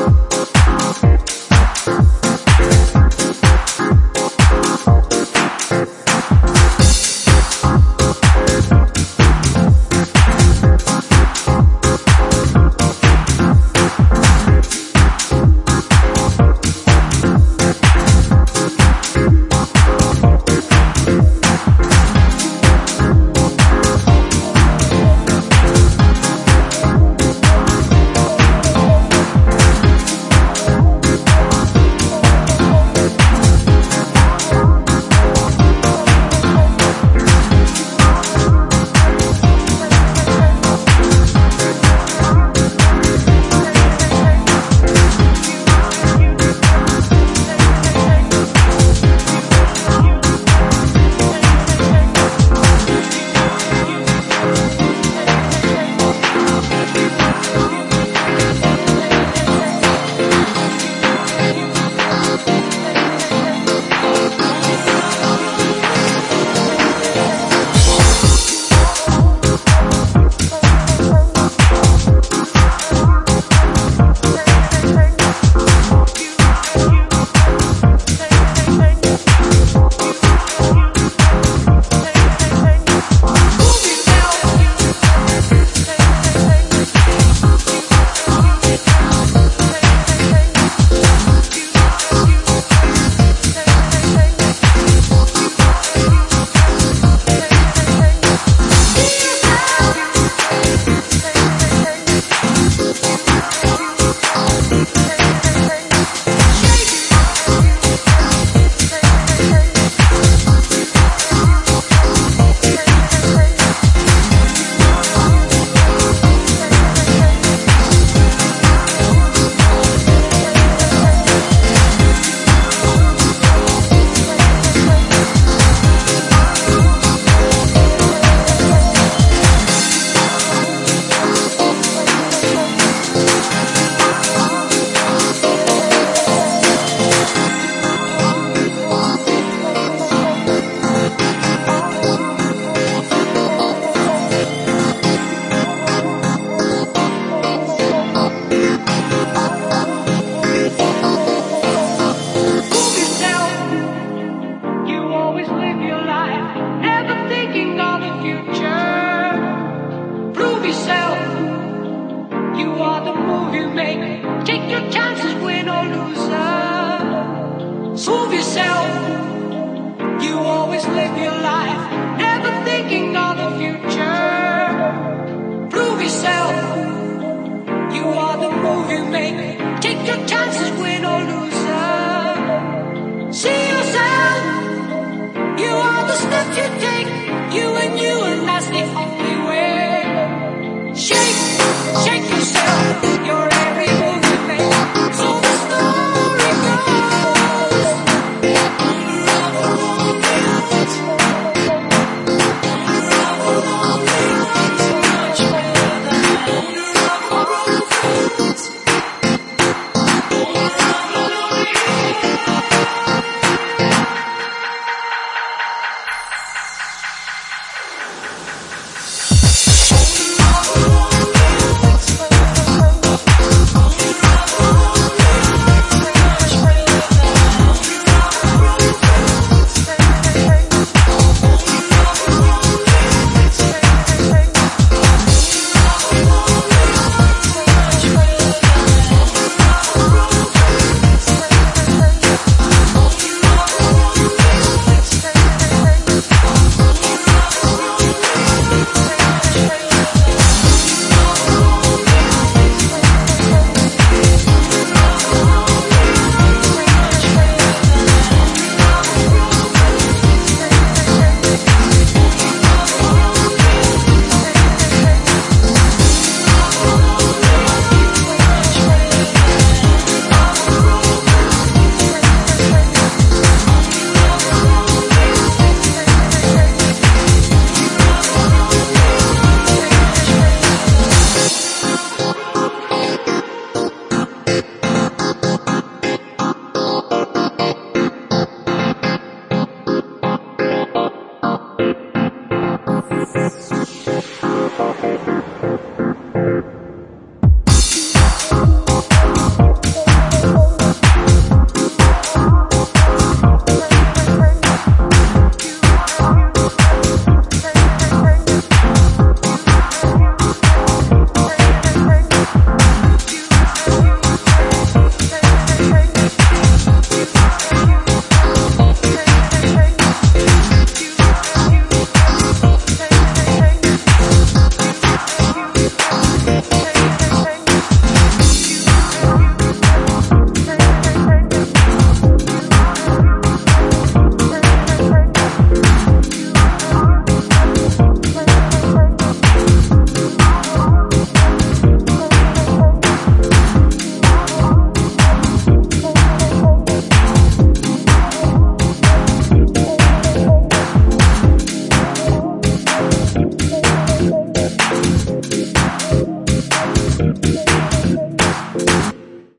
you your chances, win or loser. Prove yourself. You always live your life, never thinking of the future. Prove yourself. You are the move you make. Take your chances, win